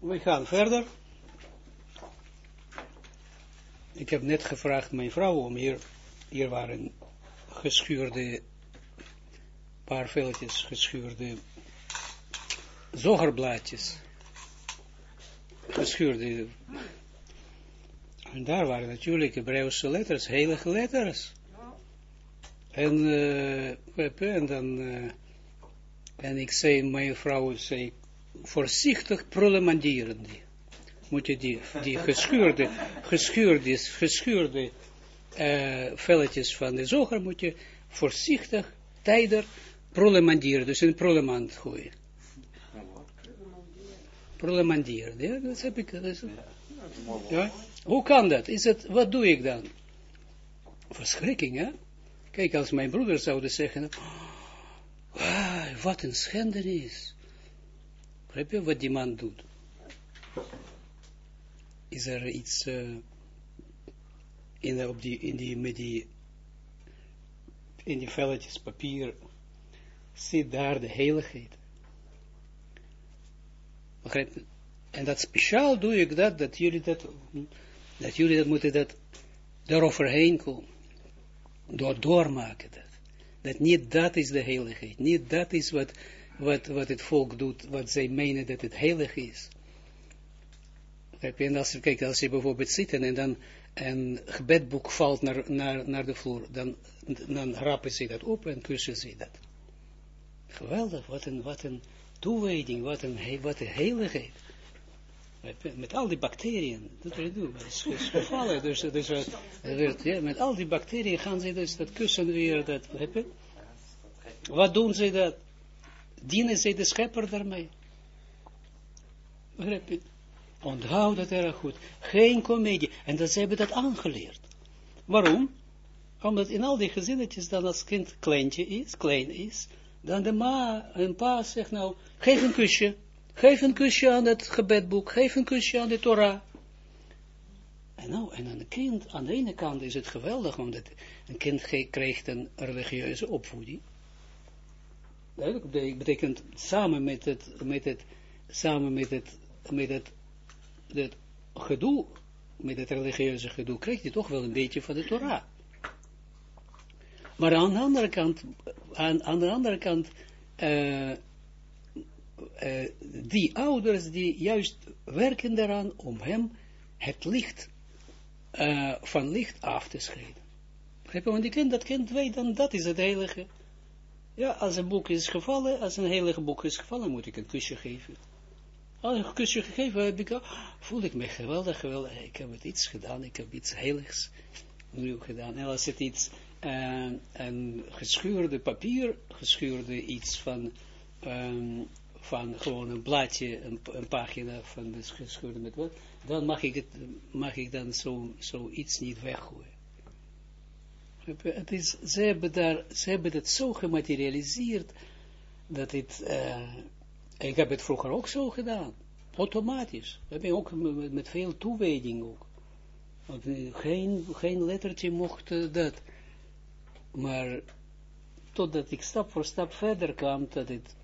We gaan verder. Ik heb net gevraagd mijn vrouw om hier, hier waren geschuurde, paar velletjes geschuurde zogerblaadjes. Geschuurde. En daar waren natuurlijk Hebreeuwse letters, heilige letters. En, uh, en dan, uh, en ik zei, mijn vrouw zei, voorzichtig prollemanderen die. Moet je die, die geschuurde, geschuurde uh, velletjes van de zoger, moet je voorzichtig, tijder prollemanderen, dus in prollemand gooien. Prollemanderen, ja, dat heb ik, is, ja. Hoe kan dat? Is het, wat doe ik dan? Verschrikking, hè? Kijk, als mijn broeders zouden zeggen, ah, wat een schendenis. Begrijp je wat die man doet? Is er iets uh, in, op die, in die, met die, in die velletjes papier, zit daar de heiligheid. Begrijp je? En dat speciaal doe ik dat, dat jullie dat, dat jullie dat moeten dat daaroverheen komen. Door doormaken dat. Dat niet dat is de heiligheid. Niet dat is wat, wat, wat het volk doet, wat zij menen dat het heilig is. En als kijk, als je bijvoorbeeld zit en dan een gebedboek valt naar, naar, naar de vloer, dan, dan rappen ze dat op en kussen ze dat. Geweldig, wat een, wat een toewijding, wat een, wat een heiligheid. Met al die bacteriën, dat wil je doen, dat is, gevallen, dus, dus ja, met al die bacteriën gaan ze dus dat kussen weer, dat, Wat doen ze dat? Dienen ze de schepper daarmee? Begrijp je? Onthoud dat erg goed. Geen komedie. En dat ze hebben dat aangeleerd. Waarom? Omdat in al die gezinnetjes dan als kind kleintje is, klein is, dan de ma en pa zegt nou, geef een kusje. Geef een kusje aan het gebedboek. Geef een kusje aan de Torah. En nou, en een kind, aan de ene kant is het geweldig, omdat een kind krijgt een religieuze opvoeding. Dat betekent samen met het, met het, samen met het, met het, het gedoe, met het religieuze gedoe, krijgt hij toch wel een beetje van de Torah. Maar aan de andere kant, aan, de andere kant, uh, uh, die ouders die juist werken daaraan om hem het licht uh, van licht af te scheiden. Want die kind, dat kind weet dan, dat is het heilige. Ja, als een boek is gevallen, als een heilige boek is gevallen, moet ik een kusje geven. Als ik een kusje gegeven heb, ik, voel ik me geweldig, geweldig. Ik heb het iets gedaan, ik heb iets heiligs nu gedaan. En als het iets, uh, een geschuurde papier, geschuurde iets van um, van gewoon een blaadje, een, een pagina van de geschuurde met wat, dan mag ik, het, mag ik dan zo, zoiets niet weggooien. Het is, ze, hebben daar, ze hebben het zo gematerialiseerd, dat het, uh, ik heb het vroeger ook zo gedaan, automatisch. We hebben ook met, veel toewijding ook. Want geen, geen lettertje mocht uh, dat. Maar totdat ik stap voor stap verder kwam, dat het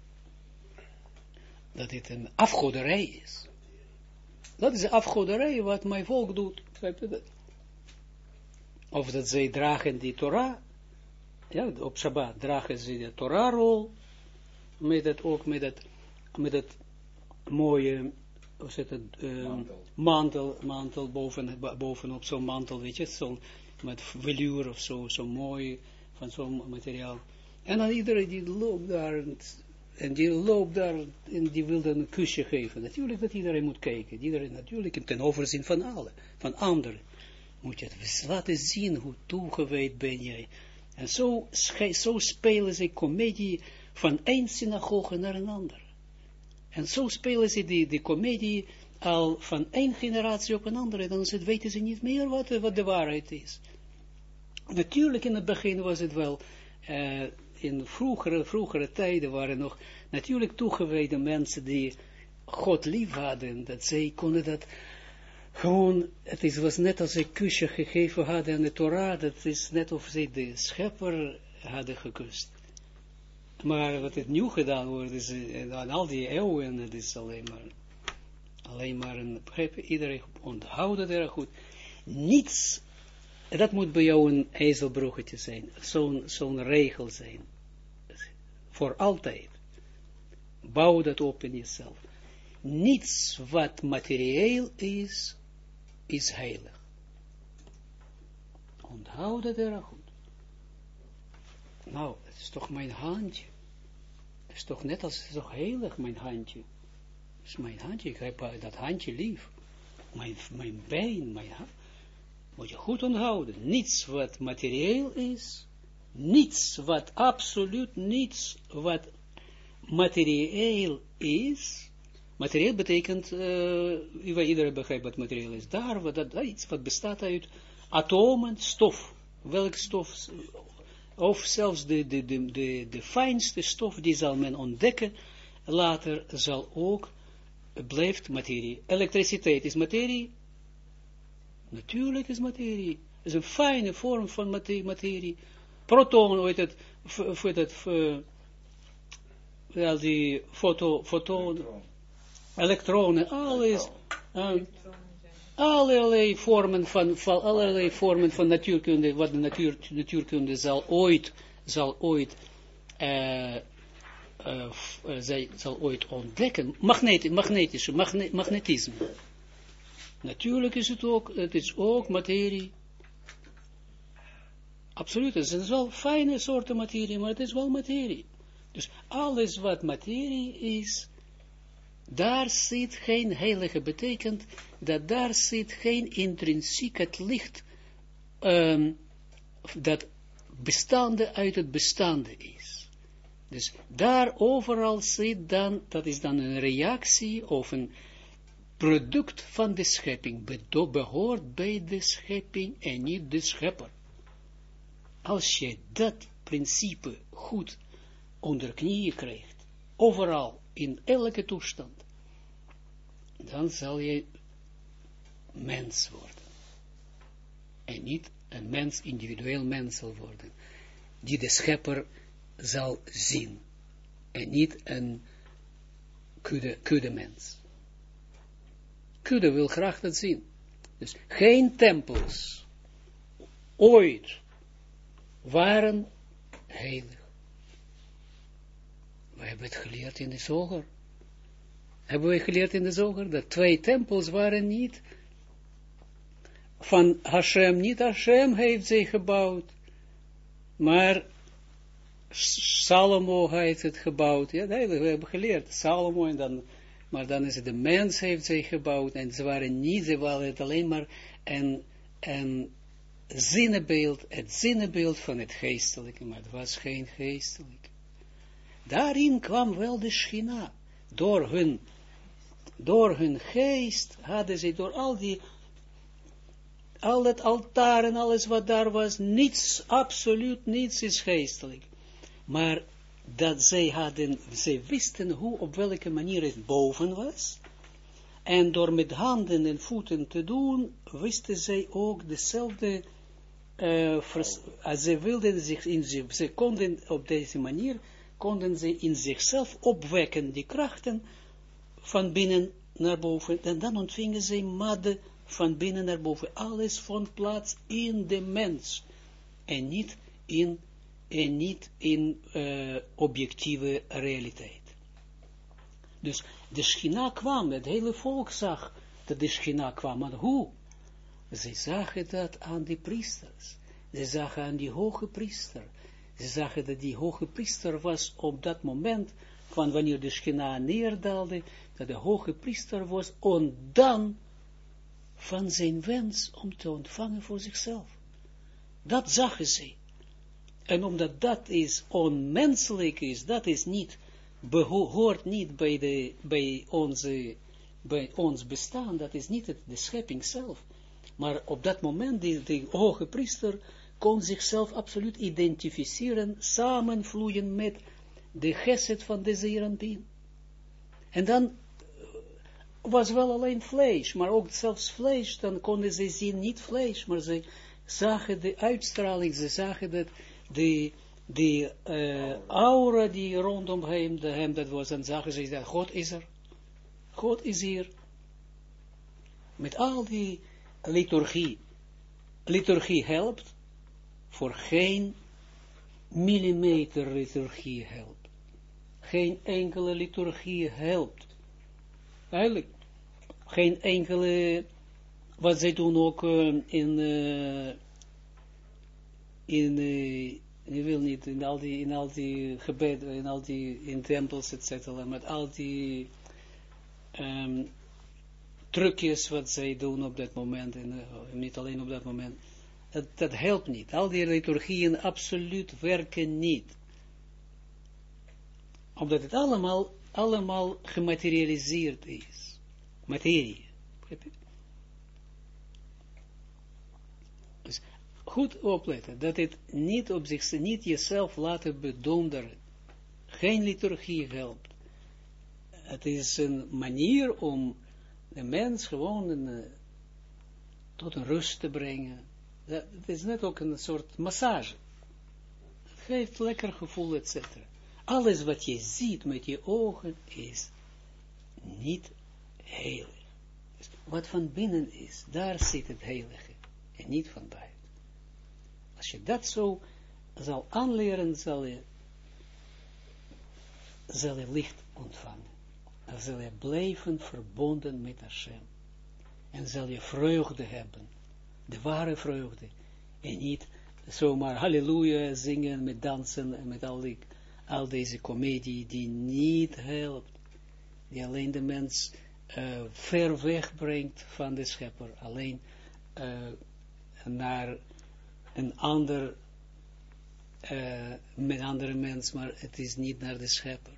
dat dit een afgoderij is. Dat is de afgoderij wat mijn volk doet. Of dat zij dragen die Torah, ja, op Shabbat dragen ze de Torah-rol, met het ook met het, met het mooie, hoe zit het, um, mantel. mantel, boven, bovenop zo'n mantel, weet je, zo, met veluur of zo, zo mooi, van zo'n materiaal. En dan iedereen die loopt daar, en die loopt daar en die wil dan een kusje geven. Natuurlijk dat iedereen moet kijken. Iedereen natuurlijk ten overzien van alle, van anderen. Moet je het laten zien hoe toegewijd ben jij. En zo, zo spelen ze comedie van één synagoge naar een andere. En zo spelen ze die, die comedie al van één generatie op een andere. Dan weten ze niet meer wat, wat de waarheid is. Natuurlijk in het begin was het wel... Uh, in vroegere, vroegere tijden waren nog natuurlijk toegewijde mensen die God lief hadden, dat zij konden dat gewoon, het is, was net als een kusje gegeven hadden aan de Torah, dat is net of zij de schepper hadden gekust. Maar wat het nieuw gedaan wordt, is, aan al die eeuwen, het is alleen maar, Alleen maar een, begrijp je, iedereen onthouden er goed. Niets, dat moet bij jou een ezelbroegetje zijn, zo'n zo'n regel zijn. Voor altijd. Bouw dat op in jezelf. Niets wat materieel is, is heilig. Onthoud dat er goed. Nou, het is toch mijn handje. Het is toch net als, het is toch heilig, mijn handje. Het is mijn handje, ik heb dat handje lief. Mijn, mijn been, mijn hand. Moet je goed onthouden. Niets wat materieel is, niets wat absoluut niets wat materieel is. Materieel betekent, uh, iedereen begrijpt wat materieel is. Daar, wat, dat, iets bestaat uit atomen, stof. Welk stof of zelfs de, de, de, de, de fijnste stof, die zal men ontdekken, later zal ook, blijft materie. Elektriciteit is materie? Natuurlijk is materie. Is een fijne vorm van materie. Proton, hoe heet het, het, wel die foto, foto, elektronen, alles, uh, allerlei vormen van, van allerlei vormen van natuurkunde, wat de natuur, natuurkunde zal ooit, zal ooit, uh, uh, zij zal ooit ontdekken, Magnet, magnetische, magne, magnetisme. Natuurlijk is het ook, het is ook materie. Absoluut, het is wel fijne soorten materie, maar het is wel materie. Dus alles wat materie is, daar zit geen heilige, betekent dat daar zit geen intrinsiek het licht, um, dat bestaande uit het bestaande is. Dus daar overal zit dan, dat is dan een reactie of een product van de schepping, behoort bij de schepping en niet de schepper. Als je dat principe goed onder knieën krijgt, overal, in elke toestand, dan zal je mens worden. En niet een mens, individueel mens zal worden, die de schepper zal zien. En niet een kudde, kudde mens. Kudde wil graag dat zien. Dus geen tempels ooit waren heilig. We hebben het geleerd in de zoger. Hebben we geleerd in de zoger dat twee tempels waren niet van Hashem. Niet Hashem heeft ze gebouwd, maar Salomo heeft het gebouwd. Ja, we hebben geleerd. Salomo en dan, maar dan is het de mens heeft ze gebouwd en ze waren niet, ze waren het alleen maar een, een zinnebeeld, het zinnebeeld van het geestelijke, maar het was geen geestelijk. Daarin kwam wel de schina, door hun, door hun geest hadden ze, door al die, al het altaar en alles wat daar was, niets, absoluut niets is geestelijk. Maar dat zij hadden, zij wisten hoe, op welke manier het boven was, en door met handen en voeten te doen, wisten zij ook dezelfde, uh, als ze wilden zich in ze konden op deze manier konden ze in zichzelf opwekken, die krachten van binnen naar boven, en dan ontvingen ze madde van binnen naar boven. Alles vond plaats in de mens, en niet in, en niet in uh, objectieve realiteit. Dus de schina kwam, het hele volk zag dat de schina kwam, maar hoe? Ze zagen dat aan die priesters, ze zagen aan die hoge priester, ze zagen dat die hoge priester was op dat moment, van wanneer de schina neerdaalde, dat de hoge priester was ontdaan van zijn wens om te ontvangen voor zichzelf. Dat zagen ze. En omdat dat is onmenselijk is, dat is niet, behoort niet bij, de, bij, onze, bij ons bestaan, dat is niet het, de schepping zelf. Maar op dat moment, die, de hoge priester, kon zichzelf absoluut identificeren, samenvloeien met de geset van de Zeranpien. En dan eh, was wel alleen vlees, maar ook zelfs vlees, dan konden ze zien, niet vlees, maar ze zagen de uitstraling, ze zagen dat de, de uh, aura die rondom hem, de hem dat was, dan zagen ze dat God is er, God is hier, Met al die liturgie. Liturgie helpt voor geen millimeter liturgie helpt. Geen enkele liturgie helpt. Eigenlijk, geen enkele, wat zij doen ook uh, in, uh, in, uh, je wil niet, in al die, in al die gebeden, in al die, in tempels, etc., met al die um, trucjes wat zij doen op dat moment, en niet alleen op dat moment, dat, helpt niet. Al die liturgieën absoluut werken niet. Omdat het allemaal, allemaal gematerialiseerd is. Materie. Dus goed opletten, dat het niet op zich, niet jezelf laten bedonderen. Geen liturgie helpt. Het is een manier om de mens gewoon een, tot een rust te brengen het is net ook een soort massage. Het geeft lekker gevoel, etc. Alles wat je ziet met je ogen is niet heilig. Dus wat van binnen is, daar zit het heilige. En niet van buiten. Als je dat zo zal aanleren, zal je, zal je licht ontvangen. Dan zal je blijven verbonden met Hashem. En zal je vreugde hebben de ware vreugde. En niet zomaar halleluja zingen met dansen en met al, die, al deze comedie die niet helpt. Die alleen de mens uh, ver weg brengt van de schepper. Alleen uh, naar een ander, uh, met andere mens, maar het is niet naar de schepper.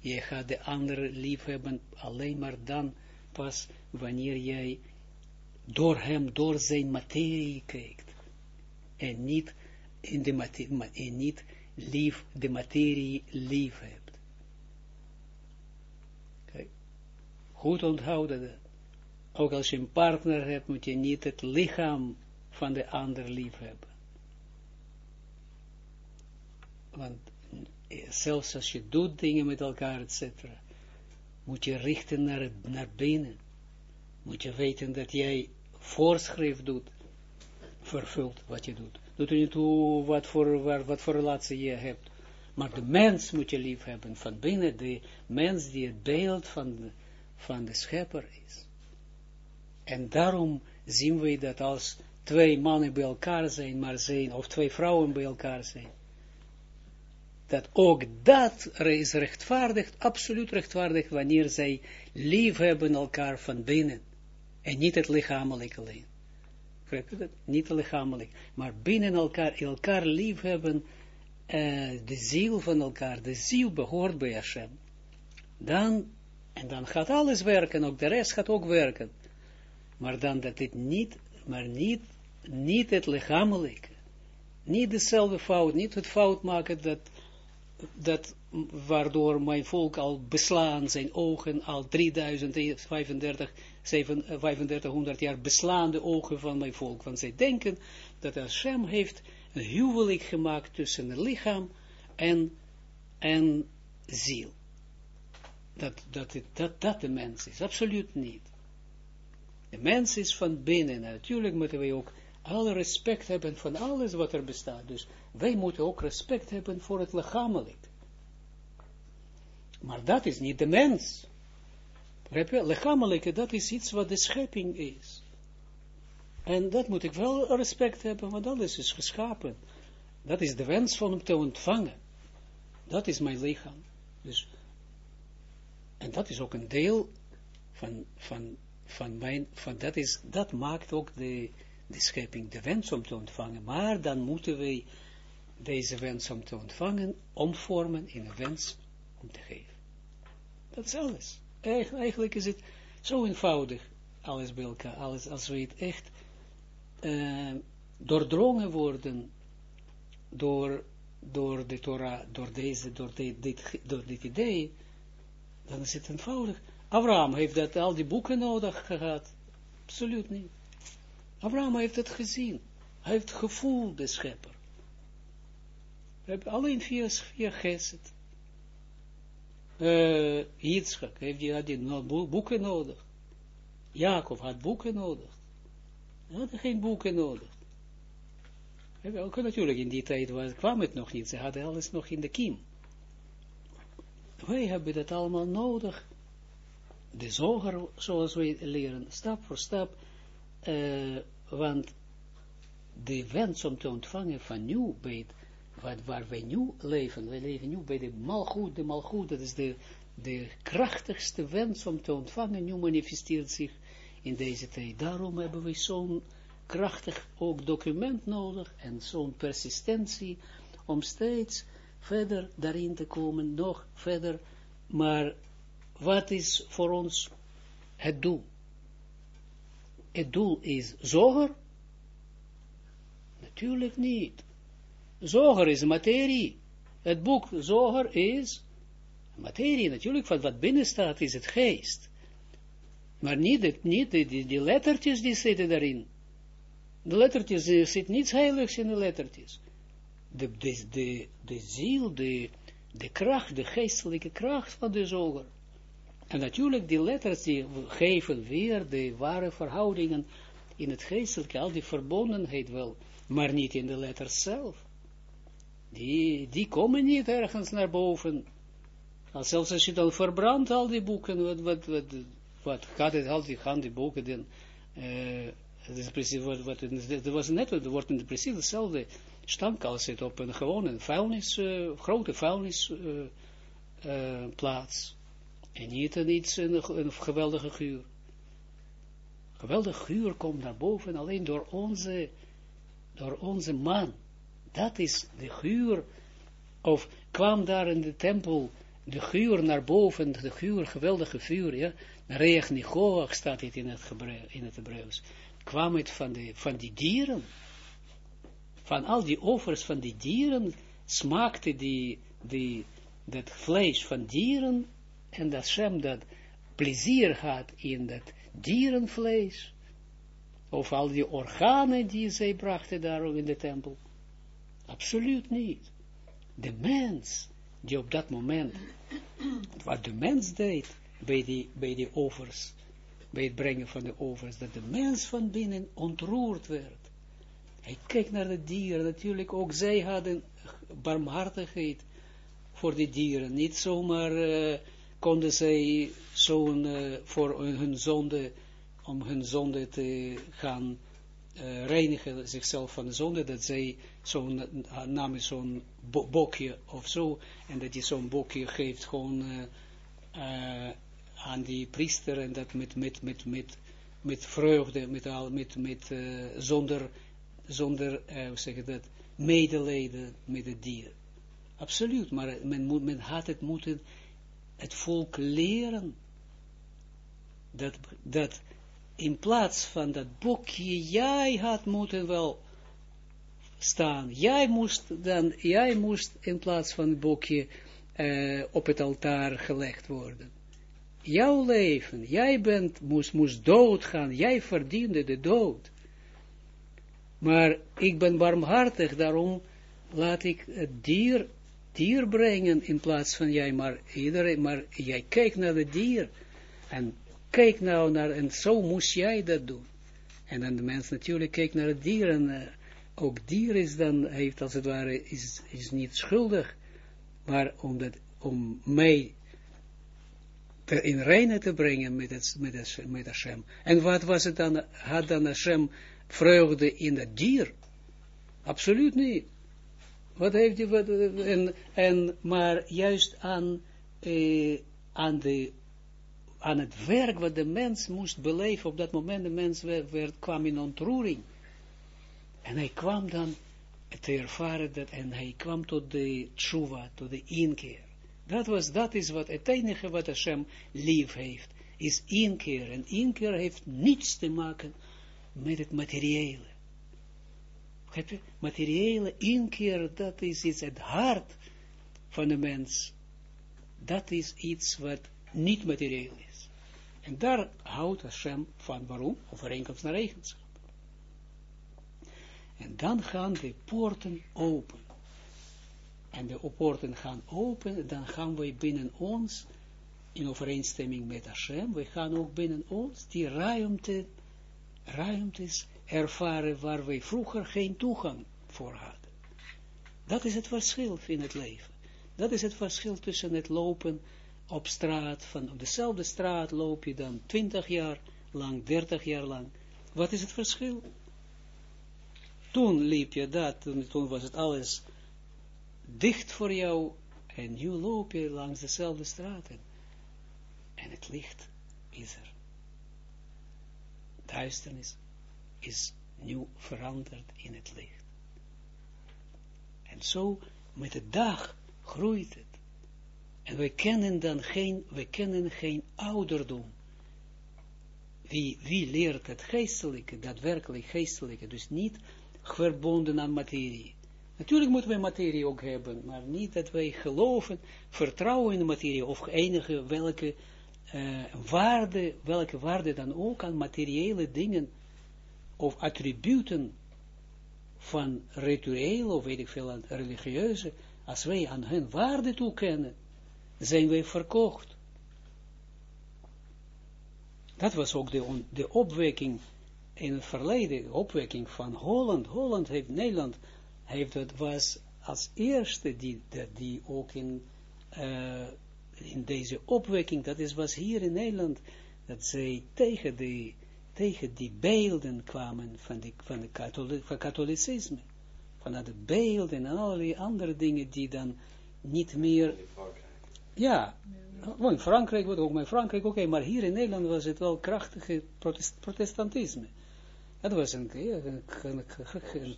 Je gaat de andere lief hebben alleen maar dan pas wanneer jij door hem, door zijn materie kijkt. En niet, in de materie, en niet lief, de materie lief hebt. Goed onthouden dat. Ook als je een partner hebt, moet je niet het lichaam van de ander lief hebben. Want eh, zelfs als je doet dingen met elkaar, etc., moet je richten naar, naar binnen moet je weten dat jij voorschrift doet, vervult wat je doet. Doet er niet toe wat voor, wat voor relatie je hebt. Maar de mens moet je lief hebben van binnen, de mens die het beeld van de, van de schepper is. En daarom zien we dat als twee mannen bij elkaar zijn, maar zijn, of twee vrouwen bij elkaar zijn, dat ook dat is rechtvaardig, absoluut rechtvaardig, wanneer zij lief hebben elkaar van binnen. En niet het lichamelijk alleen. Niet lichamelijk. Maar binnen elkaar, elkaar lief hebben, uh, de ziel van elkaar, de ziel behoort bij Hashem. Dan, en dan gaat alles werken, ook de rest gaat ook werken. Maar dan dat dit niet, maar niet, niet het lichamelijke. Niet dezelfde fout, niet het fout maken dat, dat waardoor mijn volk al beslaan, zijn ogen al 3035 3500 jaar beslaande ogen van mijn volk. Want zij denken dat Hashem heeft een huwelijk gemaakt tussen het lichaam en, en ziel. Dat, dat, dat, dat de mens is. Absoluut niet. De mens is van binnen. Natuurlijk moeten wij ook alle respect hebben van alles wat er bestaat. Dus wij moeten ook respect hebben voor het lichamelijk. Maar dat is niet de mens. Lichamelijke, dat is iets wat de schepping is. En dat moet ik wel respect hebben, want alles is geschapen. Dat is de wens van hem te ontvangen. Dat is mijn lichaam. Dus, en dat is ook een deel van, van, van mijn, van dat is, dat maakt ook de, de schepping, de wens om te ontvangen. Maar dan moeten wij deze wens om te ontvangen, omvormen in een wens om te geven. Dat is alles. Eigenlijk is het zo eenvoudig, alles bij elkaar, alles, als we het echt uh, doordrongen worden door, door de Torah, door deze, door dit idee, dan is het eenvoudig. Abraham heeft dat al die boeken nodig gehad. Absoluut niet. Abraham heeft het gezien. Hij heeft gevoeld, de schepper. Alleen via, via geset uh, heeft die, had die boeken nodig. Jacob had boeken nodig. Hij had geen boeken nodig. Ook natuurlijk in die tijd was, kwam het nog niet. Ze hadden alles nog in de kiem. Wij hebben dat allemaal nodig. De zoger, zoals wij leren, stap voor stap. Want de wens om te ontvangen van nieuw bij wat, waar wij nu leven, wij leven nu bij de malgoed, de malgoed, dat is de, de krachtigste wens om te ontvangen, nu manifesteert zich in deze tijd. Daarom hebben we zo'n krachtig ook document nodig en zo'n persistentie om steeds verder daarin te komen, nog verder. Maar wat is voor ons het doel? Het doel is zoger? Natuurlijk niet. Zoger is materie. Het boek Zoger is materie. Natuurlijk, van wat binnen staat is het geest. Maar niet, niet die, die, die lettertjes die zitten daarin. De lettertjes, er zit niets heiligs in de lettertjes. De, de, de, de ziel, de, de kracht, de geestelijke kracht van de zoger. En natuurlijk, die letters die geven weer de ware verhoudingen in het geestelijke, al die verbondenheid wel, maar niet in de letters zelf. Die, die komen niet ergens naar boven. Als zelfs als je dan verbrandt al die boeken, wat, wat, wat, wat gaat het, al die, gaan die boeken dan, uh, het wat, wat was net, er wordt in precies hetzelfde stank als het op een gewone vuilnis, uh, grote vuilnisplaats. Uh, en niet een, iets, een, een geweldige geur. Geweldige geur komt naar boven alleen door onze, door onze man. Dat is de geur, of kwam daar in de tempel de geur naar boven, de geur, geweldige vuur, ja, Reach staat het in het, in het Hebreeuws. Kwam het van, de, van die dieren, van al die offers van die dieren, smaakte die, die, dat vlees van dieren, en dat Shem dat plezier had in dat dierenvlees, of al die organen die zij brachten daar in de tempel. Absoluut niet. De mens, die op dat moment, wat de mens deed, bij die, bij die offers, bij het brengen van de overs, dat de mens van binnen ontroerd werd. Hij kijkt naar de dieren, natuurlijk ook zij hadden barmhartigheid voor de dieren. Niet zomaar uh, konden zij zo'n uh, voor hun zonde, om hun zonde te gaan uh, reinigen, zichzelf van de zonde, dat zij zo'n, namen zo'n bokje of zo, en dat je zo'n bokje geeft gewoon aan die priester en dat met, met, met, met, met vreugde, met, al, met, met, zonder, zonder hoe zeg dat, medelijden met het dier. Absoluut, maar men, moet, men had het moeten, het volk leren, dat, dat in plaats van dat boekje, jij had moeten wel staan. Jij moest dan, jij moest in plaats van het boekje uh, op het altaar gelegd worden jouw leven, jij bent, moest, moest doodgaan, jij verdiende de dood. Maar ik ben barmhartig, daarom laat ik het dier, dier brengen in plaats van jij, maar iedereen, maar jij kijkt naar het dier, en kijk nou naar, en zo moest jij dat doen. En dan de mens natuurlijk kijkt naar het dier, en uh, ook dier is dan, heeft als het ware, is, is niet schuldig, maar omdat, om mij te, in reine te brengen met, het, met, het, met Hashem. En wat was het dan, had dan Hashem vreugde in het dier? Absoluut niet. Wat heeft hij, wat, en, en, maar juist aan, eh, aan, de, aan het werk wat de mens moest beleven, op dat moment de mens werd, kwam in ontroering. En hij kwam dan te ervaren dat, en hij kwam tot de tshuva, tot de inkeer. Dat, was, dat is wat het enige wat Hashem lief heeft, is inkeer. En inkeer heeft niets te maken met het materiële. Materiële inkeer, dat is iets, het hart van de mens. Dat is iets wat niet materieel is. En daar houdt Hashem van. Waarom? Overeenkomst naar eigenschap. En dan gaan de poorten open en de poorten gaan open, dan gaan wij binnen ons in overeenstemming met Hashem, we gaan ook binnen ons die ruimte, ruimtes ervaren waar wij vroeger geen toegang voor hadden. Dat is het verschil in het leven. Dat is het verschil tussen het lopen op straat, van op dezelfde straat loop je dan 20 jaar lang, 30 jaar lang. Wat is het verschil? Toen liep je dat, toen, was het alles dicht voor jou, en nu loop je langs dezelfde straten. En het licht is er. Duisternis is nu veranderd in het licht. En zo met de dag groeit het. En we kennen dan geen, we kennen geen ouderdom. Wie, wie leert het geestelijke, daadwerkelijk geestelijke, dus niet verbonden aan materie. Natuurlijk moeten we materie ook hebben, maar niet dat wij geloven, vertrouwen in de materie, of enige welke uh, waarde, welke waarde dan ook aan materiële dingen, of attributen van ritueel, of weet ik veel, aan religieuze, als wij aan hun waarde toekennen, zijn wij verkocht. Dat was ook de, de opwekking in het verleden, de opwekking van Holland. Holland heeft, Nederland heeft het, was als eerste die, die ook in, uh, in deze opwekking, dat is, was hier in Nederland, dat zij tegen die, tegen die beelden kwamen van, die, van, de katholic, van katholicisme. Van de beelden en allerlei andere dingen die dan niet meer... Ja, ja. in Frankrijk, ook maar in Frankrijk, oké, okay, maar hier in Nederland was het wel krachtige protest, protestantisme. Dat was een, een, een, een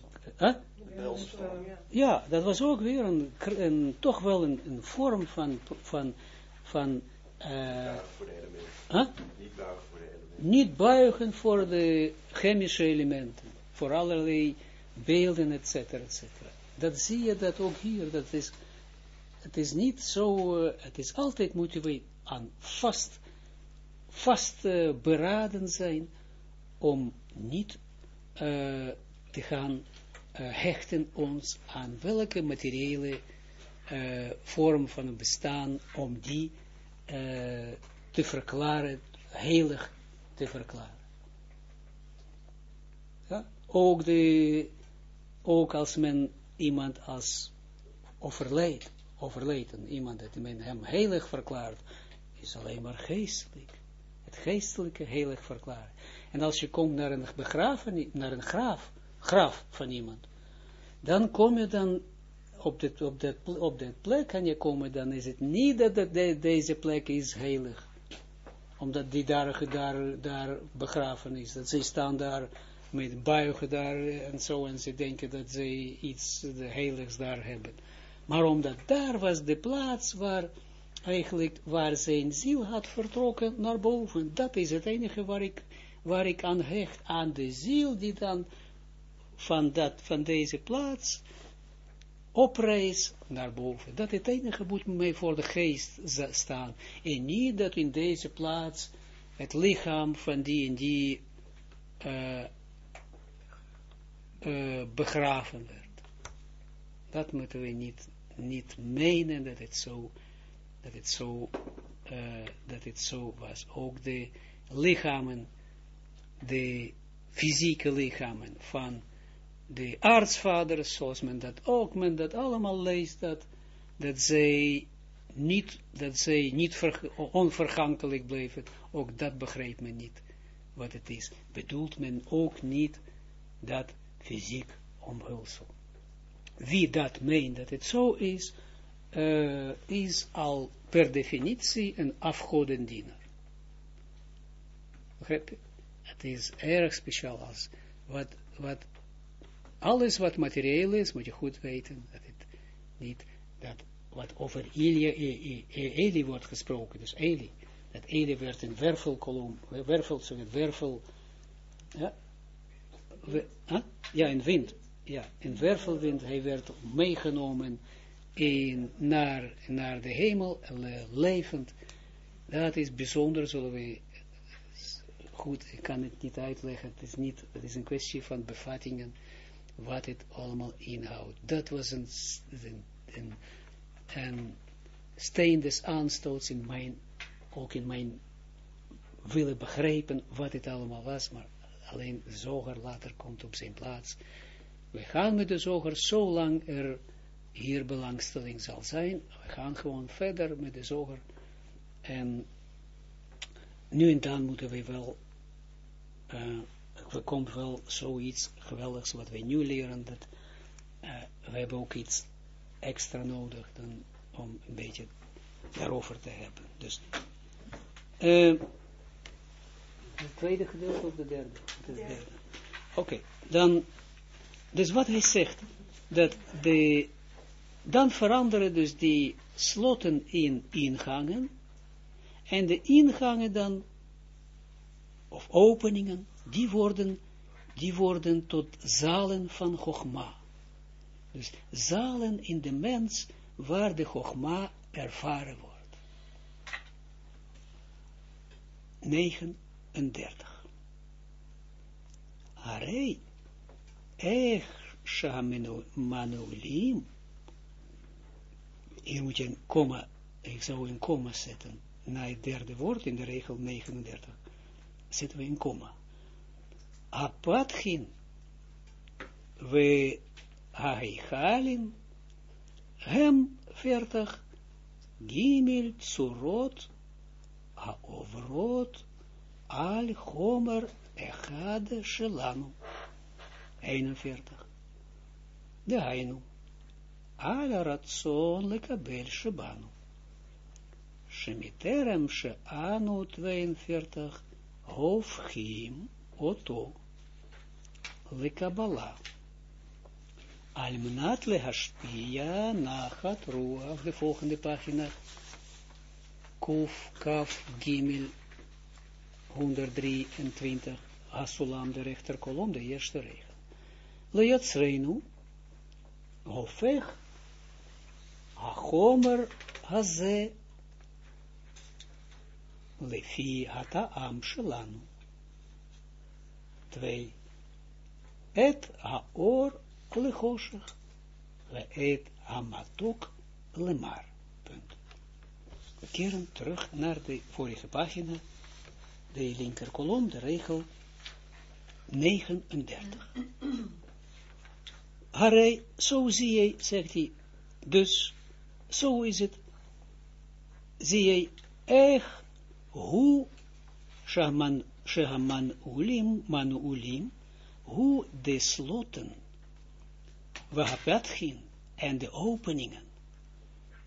ja, dat was ook weer een, een toch wel een, een, vorm van, van, van uh, huh? Niet buigen voor de elementen. Niet buigen voor de chemische elementen, voor allerlei beelden, et cetera, et cetera. Dat zie je dat ook hier, dat is, het is niet zo, uh, het is altijd moeten we aan vast, vast uh, beraden zijn om niet uh, te gaan uh, hechten ons aan welke materiële uh, vorm van bestaan om die te verklaren, heilig te verklaren. Ja? Ook, de, ook als men iemand als overlijdt, overleden, iemand dat men hem heilig verklaart, is alleen maar geestelijk. Het geestelijke heilig verklaren. En als je komt naar een begrafenis, naar een graaf, graf van iemand, dan kom je dan op de, op de, op de plek en je komen, dan is het niet dat de, deze plek is heilig. Omdat die daar, daar, daar begraven is. Dat ze staan daar met buigen daar en zo en ze denken dat ze iets heiligs daar hebben. Maar omdat daar was de plaats waar eigenlijk waar zijn ziel had vertrokken naar boven. Dat is het enige waar ik waar ik aan hecht, aan de ziel die dan van, dat, van deze plaats opreis naar boven. Dat het enige moet mij voor de geest staan. En niet dat in deze plaats het lichaam van die en die uh, uh, begraven werd. Dat moeten we niet, niet menen dat het zo, dat het zo, uh, dat het zo was. Ook de lichamen de fysieke lichamen van de artsvaders, zoals men dat ook, men dat allemaal leest, dat, dat zij niet, dat zij niet onvergankelijk bleven, ook dat begrijpt men niet, wat het is. Bedoelt men ook niet dat fysiek omhulsel. Wie dat meent dat het zo is, uh, is al per definitie een afgodendiener. Begrijp je? Het is erg speciaal als wat, wat, alles wat materieel is, moet je goed weten, dat het niet, dat wat over Eli, Eli, Eli wordt gesproken, dus Eli, dat Eli werd een wervelkolom, wervel, zo wervel, ja, ja, in wind, ja, in wervelwind, hij werd meegenomen in, naar, naar de hemel, levend, dat is bijzonder, zullen we goed, ik kan het niet uitleggen, het is, niet, het is een kwestie van bevattingen, wat het allemaal inhoudt. Dat was een, een, een, een steen des aanstoots in mijn ook in mijn willen begrijpen wat het allemaal was, maar alleen de zoger later komt op zijn plaats. We gaan met de zoger zolang er hier belangstelling zal zijn. We gaan gewoon verder met de zoger. En nu en dan moeten we wel, uh, er komt wel zoiets geweldigs wat wij nu leren, dat uh, we hebben ook iets extra nodig dan om een beetje daarover te hebben. Dus, uh, het tweede gedeelte of de derde? De derde. Oké, okay, dan, dus wat hij zegt, dat de, dan veranderen dus die sloten in ingangen, en de ingangen dan, of openingen, die worden, die worden tot zalen van Chogma. Dus zalen in de mens, waar de Chogma ervaren wordt. 39. Harei, ech shamanulim, hier moet je een komma, ik zou een komma zetten, na het derde woord in de regel 39, zetten we een komma. Apatchin, we haichalin, hem 40, gimel tsurot, al homer echad shelanu. 41. De hainu. Al ratson lekabel shebanu. Shemiterem she'anu 42 hofchim oto lekabala. Almanat lehashpia nachat ruach, de volgende pagina, kuf, kaf, gimel, 123, Asulam, de rechterkolom, de eerste regel. Lejatsreinu, hofech, hachomer, haze, lefi hata am shelanu. Twee, et haor lechoshech, le et hamatuk lemar. Punt. We keren terug naar de vorige pagina, de linker kolom, de regel 39. Harei, zo zie je, zegt hij, dus, zo is het, zie je, echt, hoe, shaman, shaman ulim, manu ulim, hoe de sloten, Wahapatchin en de openingen,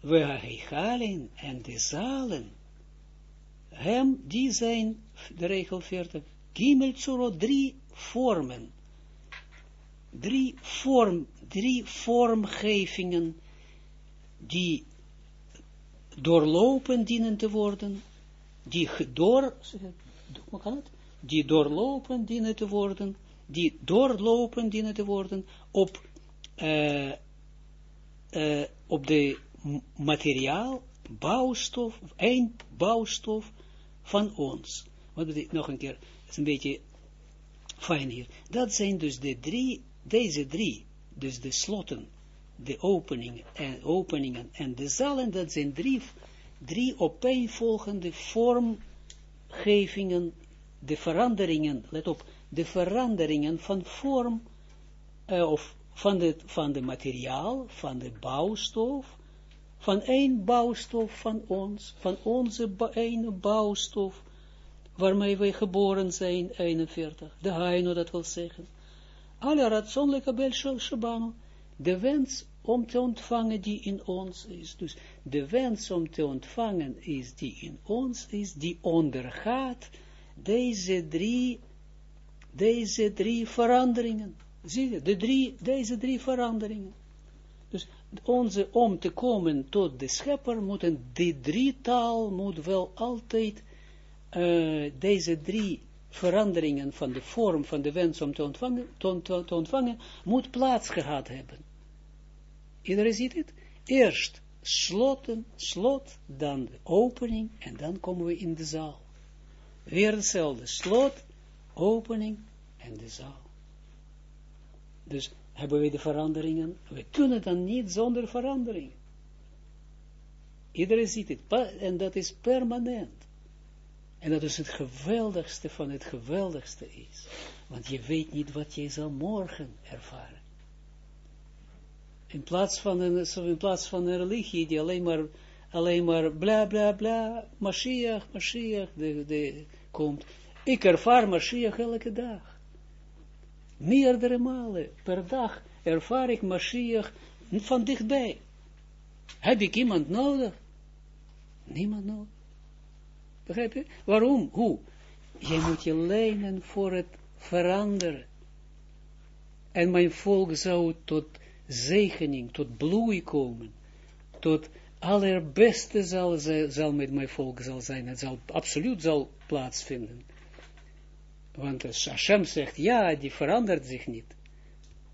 Wahagalen en de zalen, hem, die zijn, de regel 40, Gimel Tsuro, drie vormen, drie, vorm, drie vormgevingen, die doorlopen dienen te worden, die door, die doorlopen dienen te worden, die doorlopen dienen te worden op uh, uh, op de materiaal, bouwstof, bouwstof van ons. Wat betekent, nog een keer, het is een beetje fijn hier. Dat zijn dus de drie, deze drie, dus de slotten, de openingen en, openingen en de zalen, dat zijn drie, drie opeenvolgende vormgevingen, de veranderingen, let op, de veranderingen van vorm, uh, of van de, van de materiaal, van de bouwstof, van één bouwstof van ons, van onze ene bouwstof, waarmee wij geboren zijn, 41. De Haino dat wil zeggen. Alle ratzonlijke bel shabano. De wens om te ontvangen die in ons is. Dus de wens om te ontvangen is die in ons is, die ondergaat deze drie, deze drie veranderingen. Zie je, de drie, deze drie veranderingen. Dus om te komen tot de schepper, moeten die drie taal, moet wel altijd uh, deze drie veranderingen van de vorm van de wens om te ontvangen, te ontvangen moet plaats gehad hebben. Iedereen ziet het? Eerst sloten, slot, dan de opening, en dan komen we in de zaal. Weer hetzelfde, slot, opening en de zaal. Dus hebben we de veranderingen, we kunnen dan niet zonder verandering. Iedereen ziet het, en dat is permanent. En dat is het geweldigste van het geweldigste is. Want je weet niet wat je zal morgen ervaren. In plaats van een, in plaats van een religie die alleen maar, alleen maar bla bla bla, Mashiach, Mashiach, de, de, komt. Ik ervaar Mashiach elke dag. Meerdere malen per dag ervaar ik Mashiach van dichtbij. Heb ik iemand nodig? Niemand nodig. Begrijp je? Waarom? Hoe? Je moet je lenen voor het veranderen. En mijn volk zou tot zegening, tot bloei komen, tot allerbeste zal, zal met mijn volk zal zijn. Het zal absoluut zal plaatsvinden. Want als Hashem zegt, ja, die verandert zich niet.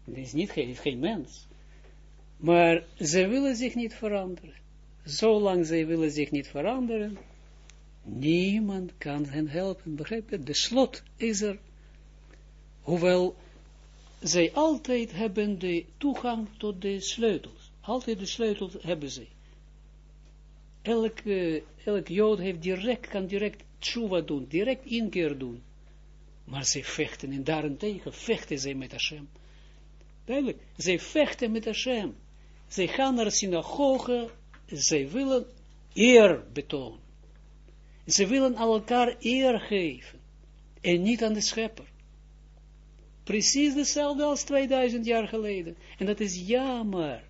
Die is niet geen, geen mens. Maar ze willen zich niet veranderen. Zolang zij willen zich niet veranderen, niemand kan hen helpen. Begrijp je? De slot is er. Hoewel zij altijd hebben de toegang tot de sleutels. Altijd de sleutels hebben ze. Elk, uh, jood heeft direct, kan direct tshuva doen, direct inkeer doen. Maar ze vechten en daarentegen vechten ze met Hashem. Duidelijk, zij vechten met Hashem. Zij gaan naar de synagoge, zij willen eer betonen. Ze willen aan elkaar eer geven. En niet aan de schepper. Precies hetzelfde als 2000 jaar geleden. En dat is jammer.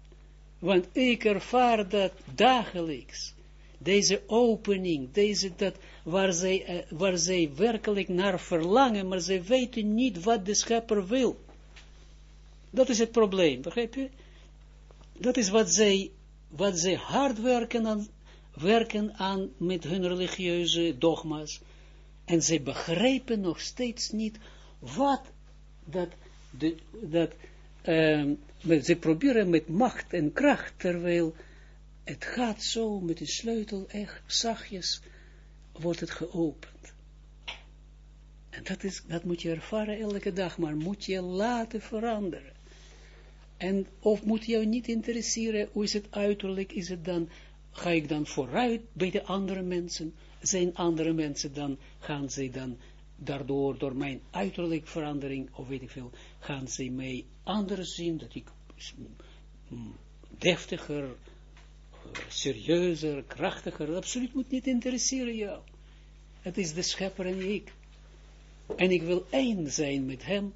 Want ik ervaar dat dagelijks. Deze opening, deze, dat, waar, zij, uh, waar zij werkelijk naar verlangen, maar zij weten niet wat de schepper wil. Dat is het probleem, begrijp je? Dat is wat zij, wat zij hard werken aan, werken aan met hun religieuze dogma's. En zij begrijpen nog steeds niet wat dat, de, dat um, ze proberen met macht en kracht, terwijl het gaat zo met de sleutel, echt zachtjes wordt het geopend. En dat, is, dat moet je ervaren elke dag, maar moet je laten veranderen. En of moet jou niet interesseren, hoe is het uiterlijk, is het dan, ga ik dan vooruit bij de andere mensen, zijn andere mensen dan, gaan ze dan daardoor, door mijn uiterlijk verandering, of weet ik veel, gaan ze mij anders zien, dat ik deftiger, serieuzer, krachtiger, absoluut moet niet interesseren jou. Het is de schepper en ik. En ik wil één zijn met hem,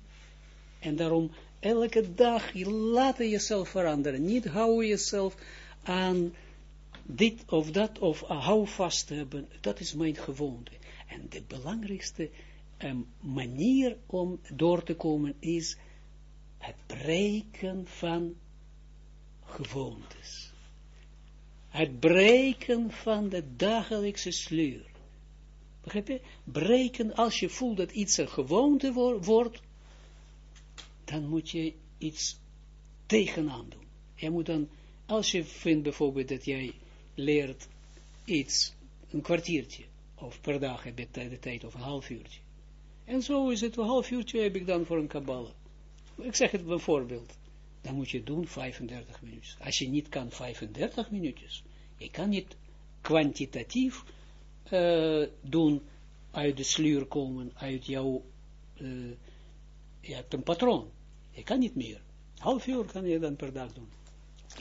en daarom elke dag, je laat jezelf veranderen, niet hou jezelf aan dit of dat, of hou vast hebben, dat is mijn gewoonte. En de belangrijkste een manier om door te komen is het breken van gewoontes. Het breken van de dagelijkse sleur. Begrijp je? Breken, als je voelt dat iets een gewoonte wordt, dan moet je iets tegenaan doen. Je moet dan, als je vindt bijvoorbeeld dat jij leert iets, een kwartiertje, of per dag heb je de tijd, of een half uurtje. En zo is het, een half uurtje heb ik dan voor een kabbala. Ik zeg het bijvoorbeeld. Dan moet je doen 35 minuutjes. Als je niet kan 35 minuutjes, je kan niet kwantitatief uh, doen, uit de sluur komen, uit jouw, uh, je hebt patroon. Je kan niet meer. Half uur kan je dan per dag doen.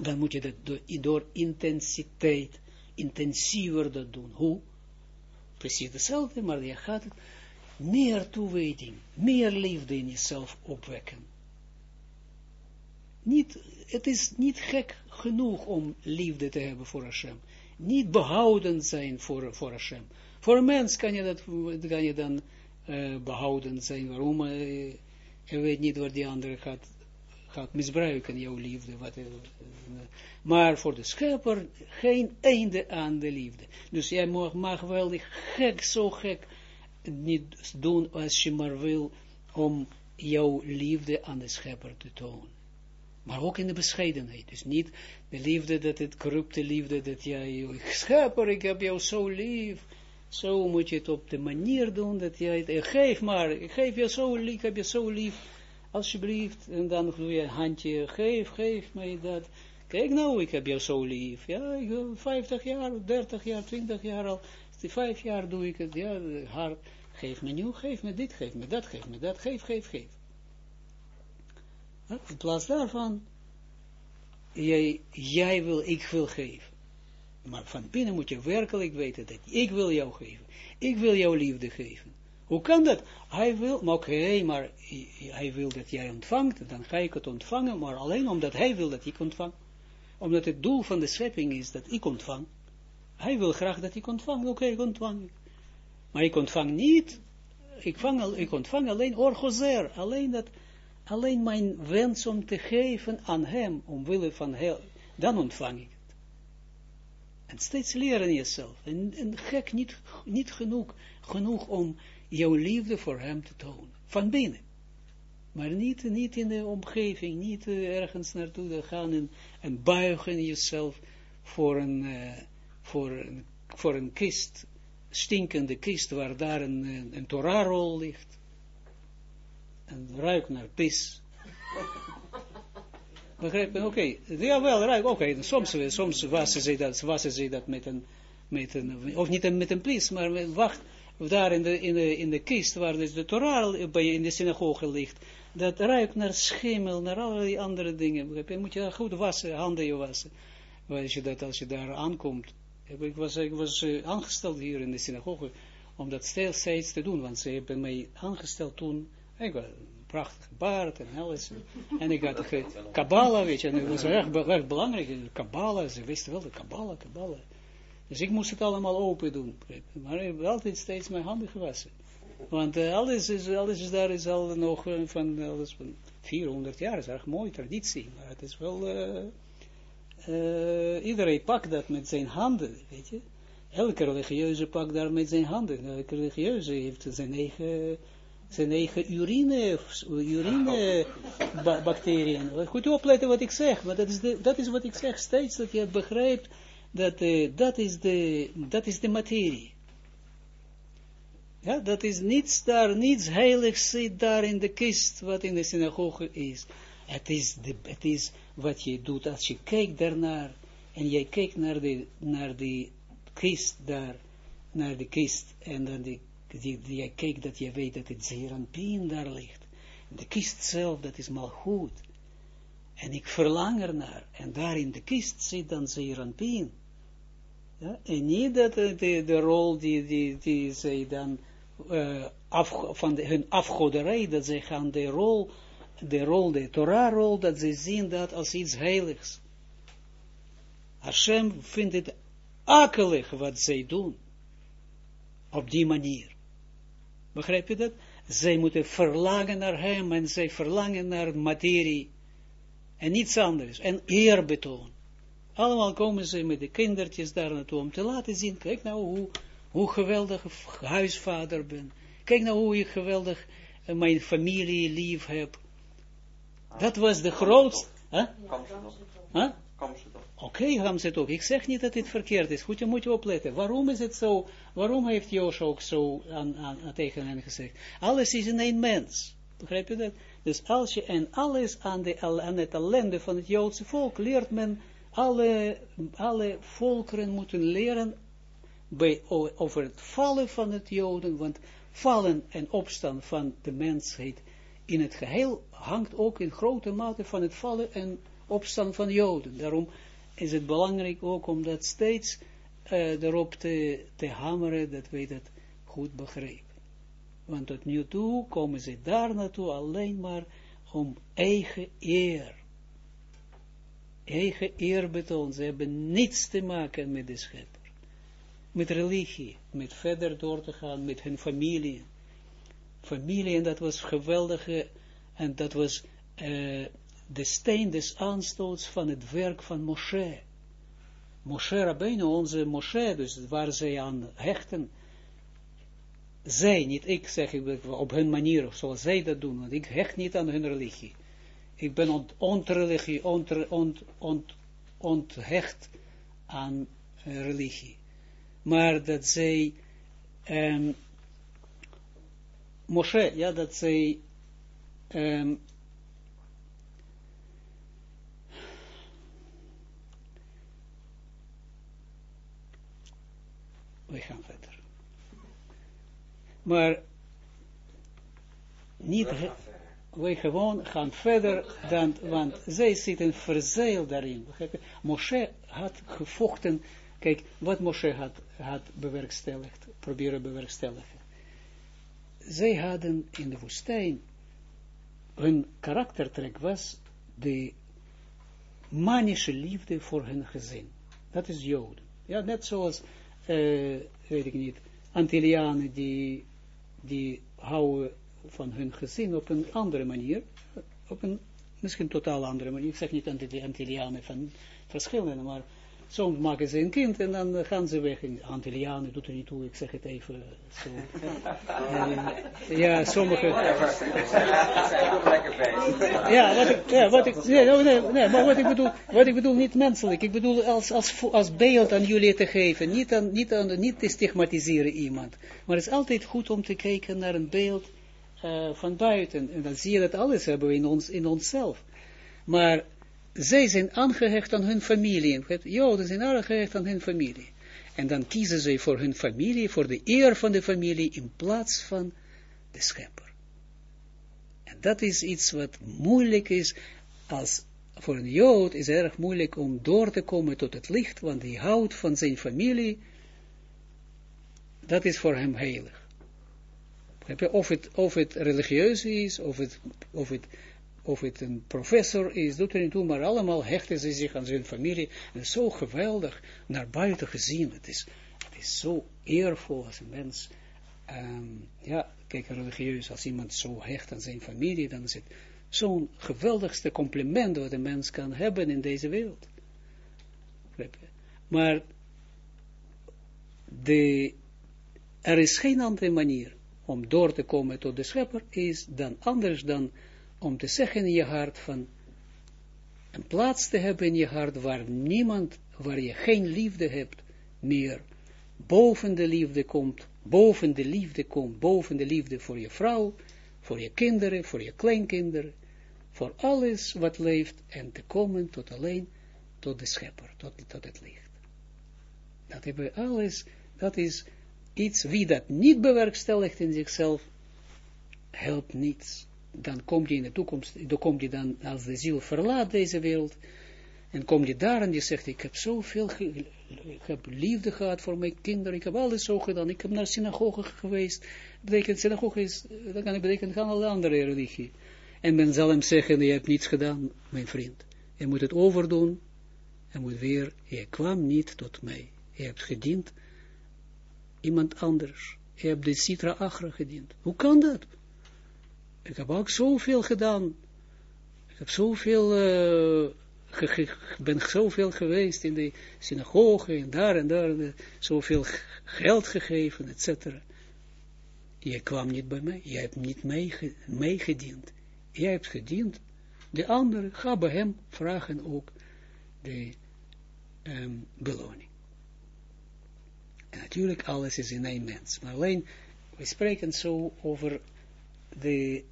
Dan moet je dat door, door intensiteit, intensiever dat doen. Hoe? Precies hetzelfde, maar je gaat het meer toewijding, meer liefde in jezelf opwekken. Niet, het is niet gek genoeg om liefde te hebben voor Hashem. Niet behouden zijn voor, voor Hashem. Voor een mens kan je, dat, kan je dan uh, behouden zijn. Waarom? Uh, je weet niet waar die andere gaat, gaat misbruiken, jouw liefde. Wat, uh, maar voor de schepper geen einde aan de liefde. Dus jij mag, mag wel gek, zo gek niet doen als je maar wil om jouw liefde aan de schepper te tonen. Maar ook in de bescheidenheid. Dus niet de liefde, dat het corrupte liefde, dat jij, schepper, ik heb jou zo lief. Zo moet je het op de manier doen, dat jij het, geef maar, ik geef je zo lief, ik heb je zo lief, alsjeblieft. En dan doe je een handje, geef, geef mij dat. Kijk nou, ik heb jou zo lief. Ja, ik 50 jaar, 30 jaar, 20 jaar al die vijf jaar doe ik het, ja, haar, geef me nieuw, geef me dit, geef me dat, geef me dat, geef, geef, geef. In plaats daarvan, jij, jij wil, ik wil geven. Maar van binnen moet je werkelijk weten dat ik wil jou geven. Ik wil jou liefde geven. Hoe kan dat? Hij wil, maar oké, maar hij wil dat jij ontvangt, dan ga ik het ontvangen, maar alleen omdat hij wil dat ik ontvang. Omdat het doel van de schepping is dat ik ontvang. Hij wil graag dat ik ontvang, oké, ik ontvang. Maar ik ontvang niet, ik, vang, ik ontvang alleen orgozer, alleen dat, alleen mijn wens om te geven aan hem, omwille van hem, dan ontvang ik het. En steeds leren jezelf. En, en gek, niet, niet genoeg, genoeg om jouw liefde voor hem te tonen. Van binnen. Maar niet, niet in de omgeving, niet uh, ergens naartoe te gaan en, en buigen jezelf voor een, uh, voor, een, voor een kist, stinkende kist, waar daar een, een, Torah-rol ligt. En ruikt naar pis. Begrijp je? Oké, okay. ja wel, ruikt, oké, okay. soms, soms wassen ze dat, wassen ze dat met een, met een, of niet met een pis, maar wacht, daar in de, in de, in de kist, waar dus de Torah in de synagoge ligt, dat ruikt naar schimmel, naar allerlei andere dingen. Je moet je goed wassen, handen je wassen. Als je, dat, als je daar aankomt. Ik was, ik was uh, aangesteld hier in de synagoge, om dat steeds te doen, want ze hebben mij aangesteld toen, ik was een prachtige baard en alles. En ik had Kabbalah, weet je, en dat was erg, erg belangrijk, Kabbalah, ze wisten wel de Kabbalah, Kabbalah. Dus ik moest het allemaal open doen. Maar ik heb altijd steeds mijn handen gewassen. Want uh, alles, is, alles is daar is al nog van, alles van 400 jaar. is erg mooie traditie. Maar het is wel... Uh, iedereen pakt dat met zijn handen, weet je. Elke religieuze pakt daar met zijn handen. Elke religieuze heeft zijn eigen, zijn eigen urine, urine bacteriën. Goed opletten wat ik zeg, maar dat is, de, dat is wat ik zeg steeds, dat je het begrijpt dat, uh, dat, is de, dat is de materie. Ja, dat is niets daar, niets heiligs zit daar in de kist, wat in de synagoge is. Het is, het is wat je doet als je kijkt daarnaar, en jij kijkt naar de, naar de kist daar, naar de kist, en dan die, die, die, jij kijkt dat je weet dat het zeeranpien daar ligt. De kist zelf, dat is maar goed. En ik verlang ernaar. En daar in de kist zit dan zeeranpien. Ja, en niet dat de, rol die, die, die zij dan uh, af, van hun afgoderij, dat zij gaan de rol, de rol, de Torah-rol, dat ze zien dat als iets heiligs. Hashem vindt het akelig wat zij doen. Op die manier. Begrijp je dat? Zij moeten verlangen naar hem en zij verlangen naar materie. En niets anders. En eerbetoon. Allemaal komen ze met de kindertjes daar naartoe om te laten zien, kijk nou hoe, hoe geweldig huisvader ben. Kijk nou hoe ik geweldig uh, mijn familie lief heb. Dat was de grootste... Huh? Huh? Oké, okay, ook. Ik zeg niet dat dit verkeerd is. Goed, je moet je opletten. Waarom is het zo? Waarom heeft Joost ook zo aan, aan, tegen hen gezegd? Alles is in één mens. Begrijp je dat? Dus als je en alles aan, de, aan het ellende van het Joodse volk leert men alle, alle volkeren moeten leren bij, over het vallen van het Joden, want vallen en opstaan van de mensheid in het geheel hangt ook in grote mate van het vallen en opstaan van Joden. Daarom is het belangrijk ook om dat steeds uh, erop te, te hameren, dat wij dat goed begrijpen. Want tot nu toe komen ze daar naartoe alleen maar om eigen eer eigen eerbetoon. Ze hebben niets te maken met de schepper. Met religie, met verder door te gaan, met hun familie. Familie, en dat was geweldige, en dat was uh, de steen des aanstoots van het werk van Moshe. Moshe Rabbeinu, onze Moshe, dus waar zij aan hechten, zij, niet ik zeg ik op hun manier, zoals zij dat doen, want ik hecht niet aan hun religie ik ben ont, ontreligie, ont, ont, ont, onthecht aan uh, religie. Maar dat zij, um, Moshe, ja, dat zij, um, we gaan verder. Maar niet, wij gewoon gaan verder, dan, want zij zitten verzeild daarin. Moshe had gevochten, kijk, wat Moshe had, had bewerkstelligd, proberen bewerkstelligen. Zij hadden in de woestijn, hun karaktertrek was de manische liefde voor hun gezin. Dat is Joden. Ja, net zoals, uh, weet ik niet, Antillianen die, die houden van hun gezin op een andere manier, op een misschien totaal andere manier. Ik zeg niet Antillianen van verschillende, maar soms maken ze een kind en dan gaan ze weg. In Antillianen doet er niet toe, ik zeg het even zo. ja, sommige... ja, wat ik, ja, wat ik, nee, nee, nee, maar wat ik bedoel, wat ik bedoel niet menselijk, ik bedoel als, als, als beeld aan jullie te geven, niet, aan, niet, aan, niet te stigmatiseren iemand, maar het is altijd goed om te kijken naar een beeld uh, van buiten, en dan zie je dat alles hebben we in, ons, in onszelf. Maar zij zijn aangehecht aan hun familie. Joden zijn aangehecht aan hun familie. En dan kiezen zij voor hun familie, voor de eer van de familie, in plaats van de schepper. En dat is iets wat moeilijk is, als voor een Jood is het erg moeilijk om door te komen tot het licht, want hij houdt van zijn familie, dat is voor hem heilig. Of het, of het religieus is, of het, of het of het een professor is, doet er niet toe, maar allemaal hechten ze zich aan zijn familie. En zo geweldig naar buiten gezien. Het is, het is zo eervol als een mens, um, ja, kijk, religieus, als iemand zo hecht aan zijn familie, dan is het zo'n geweldigste compliment wat een mens kan hebben in deze wereld. Maar de, er is geen andere manier om door te komen tot de schepper, is dan anders dan om te zeggen in je hart van een plaats te hebben in je hart waar niemand, waar je geen liefde hebt meer, boven de liefde komt, boven de liefde komt, boven de liefde voor je vrouw, voor je kinderen, voor je kleinkinderen, voor alles wat leeft en te komen tot alleen, tot de schepper, tot, tot het licht. Dat hebben we alles, dat is iets, wie dat niet bewerkstelligt in zichzelf, helpt niets dan kom je in de toekomst, dan kom je dan, als de ziel verlaat deze wereld, en kom je daar en je zegt, ik heb zoveel, ik heb liefde gehad voor mijn kinderen, ik heb alles zo gedaan, ik heb naar synagoge geweest, betekent, synagoge is, dat kan ik betekenen, gaan alle andere religie. En men zal hem zeggen, je hebt niets gedaan, mijn vriend. Je moet het overdoen, en moet weer, je kwam niet tot mij. Je hebt gediend iemand anders. Je hebt de Sitra Achra gediend. Hoe kan dat? Ik heb ook zoveel gedaan. Ik heb zoveel, uh, ge, ben zoveel geweest in de synagoge en daar en daar, en, zoveel geld gegeven, etc. Je kwam niet bij mij, je hebt niet meegediend. Jij hebt gediend. De anderen, ga bij hem vragen ook de um, beloning. En natuurlijk, alles is in één mens. Maar alleen, we spreken zo over de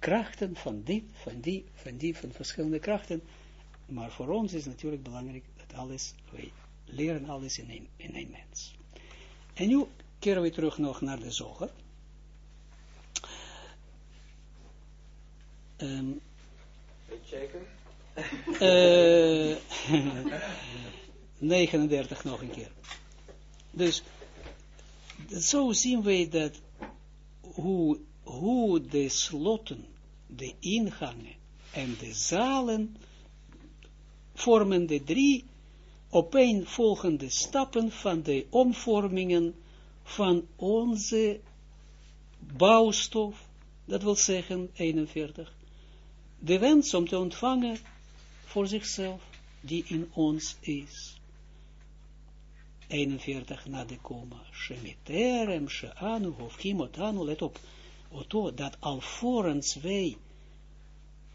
krachten van dit, van die, van die, van verschillende krachten. Maar voor ons is natuurlijk belangrijk dat alles, wij leren alles in een, in een mens. En nu keren we terug nog naar de zoger. Um, checken. Uh, 39 nog een keer. Dus, zo zien wij dat hoe hoe de sloten, de ingangen en de zalen vormen de drie opeenvolgende stappen van de omvormingen van onze bouwstof, dat wil zeggen 41, de wens om te ontvangen voor zichzelf, die in ons is. 41 na de koma, shemiterem, sheanu, hofkim, otanu, let op, Oto, dat alvorens wij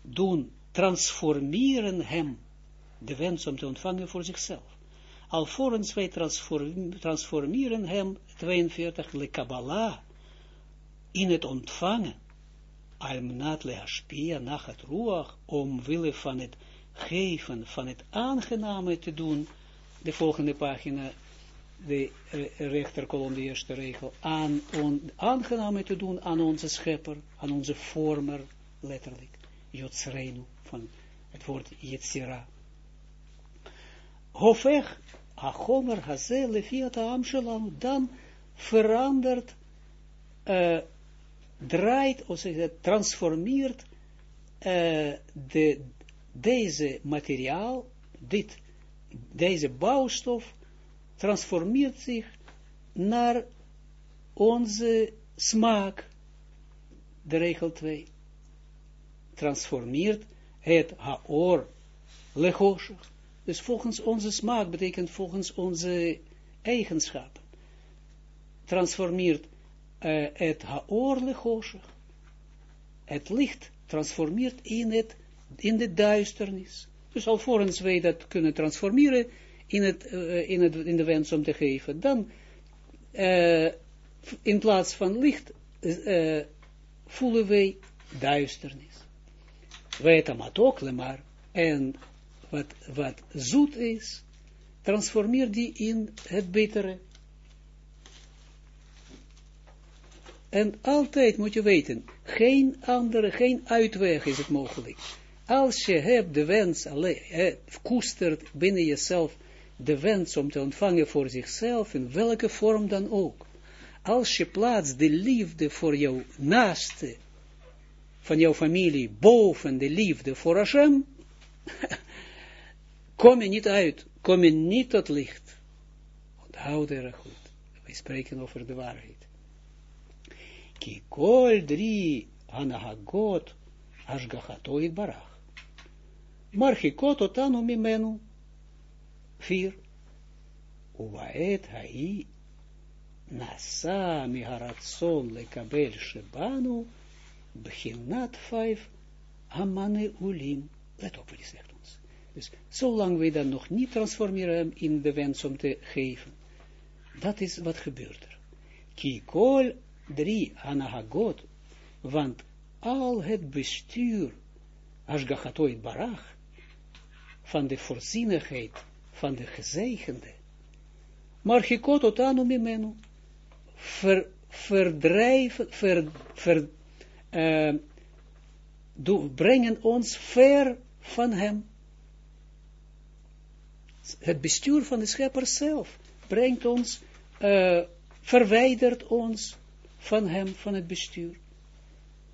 doen, transformeren hem, de wens om te ontvangen voor zichzelf. Alvorens wij transformeren hem, 42, le Kabbalah, in het ontvangen, almnat le haspia, nach het ruach, omwille van het geven, van het aangename te doen, de volgende pagina, de uh, rechterkolom, de eerste regel, aan, on, te doen aan onze schepper, aan onze vormer, letterlijk, Jotsreinu, van het woord Yetzira. Hofech, Achomer, Haze, Lefiat, Amshalam, dan verandert, uh, draait, of zeg het, transformeert uh, de, deze materiaal, dit, deze bouwstof, transformeert zich naar onze smaak. De regel 2. Transformeert het haor lechoshig. Dus volgens onze smaak betekent volgens onze eigenschappen. Transformeert uh, het haor lechoshig. Het licht transformeert in, het, in de duisternis. Dus alvorens wij dat kunnen transformeren in, het, uh, in, het, in de wens om te geven, dan uh, in plaats van licht uh, voelen wij duisternis. Ook maar en wat, wat zoet is, transformeer die in het betere. En altijd moet je weten, geen andere, geen uitweg is het mogelijk. Als je hebt de wens, alleen, koestert binnen jezelf de wens om te ontvangen voor zichzelf, in welke vorm dan ook. Als je plaatst de liefde voor jouw naaste, van jouw familie, boven de liefde voor Hashem, kom je niet uit, kom je niet tot licht. Onthoud erg goed. Wij spreken over de waarheid. Ki kol drie anahagot ashgachato barach. Marchikot otanu mimenu. Vier. Uwaet hai nasa miharatson lekabel shebanu beginat vijf amane ulim. Let op wat hij zegt ons. Dus zolang we dan nog niet transformeren in de wens om te geven, dat is wat gebeurt er. Kikol drie anahagot, want al het bestuur, Ashgachatoit Barach, van de voorzienigheid van de gezegende, maar otanu mimenu, ver, verdrijven, ver, ver, uh, do, brengen ons ver van hem. Het bestuur van de schepper zelf brengt ons, uh, verwijdert ons van hem, van het bestuur.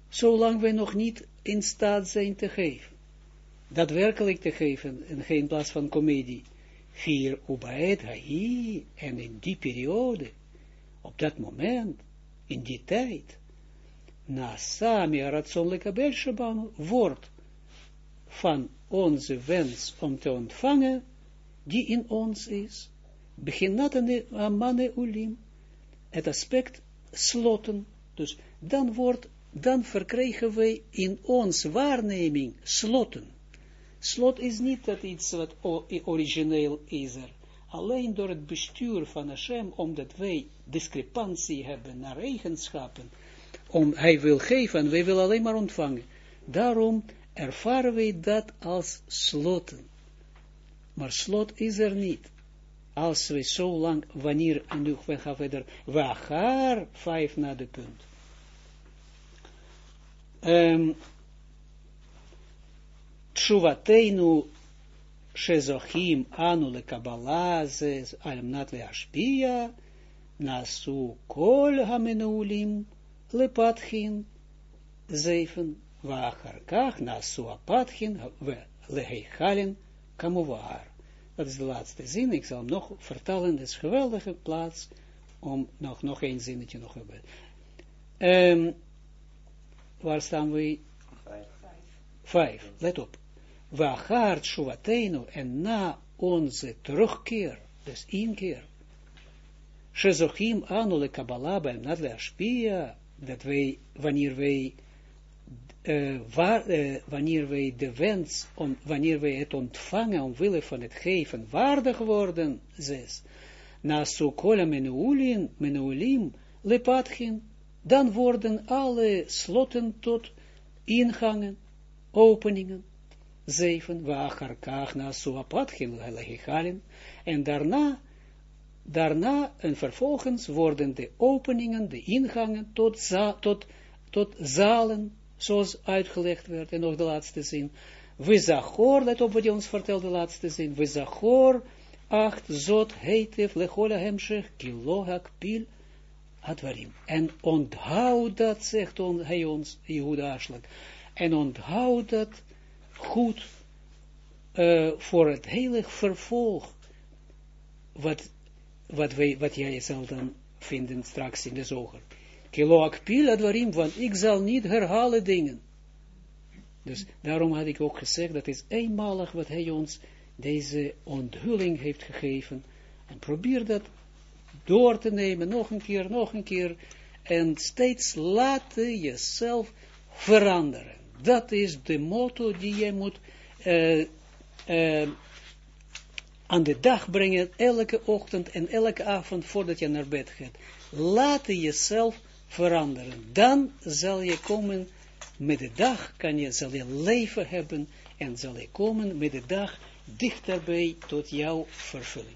Zolang we nog niet in staat zijn te geven. Daadwerkelijk te geven, en geen plaats van komedie. Vier ubaed ha'i, en in die periode, op dat moment, in die tijd, na sami aratzonlijke belshabanu, wordt van onze wens om te ontvangen, die in ons is, beginnatende amane ulim, het aspect sloten. Dus dan wordt, dan verkrijgen wij in ons waarneming sloten. Slot is niet dat iets wat origineel is er. Alleen door het bestuur van Hashem, omdat wij discrepantie hebben naar eigenschappen, om, hij wil geven en wij willen alleen maar ontvangen. Daarom ervaren wij dat als sloten. Maar slot is er niet als we zo lang, wanneer, en nu we gaan verder, waar vijf naar de punt. Um, Tshuvateinu shezochim anu le kabbalah ze le ashpia nasu kol hamenulim le patchin zeven vacharkach nasu apatchin le heichalin kamuvar. Dat is de laatste zin. Ik zal hem nog vertalen. Dat is een geweldige plaats om nog, nog één zinnetje nog te hebben. Um, waar staan we? Vijf. Vijf. Let op. Wachart shuvatenu en na onze terugkeer, dus inkeer. Shezochim anule kabbalah bij nadle ashpia, dat wij, wanneer wij uh, waar, uh, wanneer wij de wens, on, wanneer wij het ontvangen omwille van het geven waardig worden, zes, na sukola menuulim, menuulim, lepatchin, dan worden alle sloten tot ingangen, openingen, zeven, wacharkach na suapatchin, legegalin, en daarna daarna en vervolgens worden de openingen, de ingangen tot, za tot, tot zalen, zoals uitgelegd werd, en nog de laatste zin, we zachor, let op wat hij ons vertelt, de laatste zin, we zachor, acht, zot, heitef, lechola hemshech, kilohak, pil, advarim. En onthoud dat, zegt hij ons, Jehuda Aslak, en onthoud dat goed uh, voor het hele vervolg, wat, wat, wij, wat jij zal dan vinden straks in de zoger. Want ik zal niet herhalen dingen. Dus daarom had ik ook gezegd, dat is eenmalig wat hij ons deze onthulling heeft gegeven. En probeer dat door te nemen, nog een keer, nog een keer. En steeds laten jezelf veranderen. Dat is de motto die je moet uh, uh, aan de dag brengen, elke ochtend en elke avond voordat je naar bed gaat. Laat jezelf veranderen. Dan zal je komen met de dag, kan je, zal je leven hebben en zal je komen met de dag dichterbij tot jouw vervulling.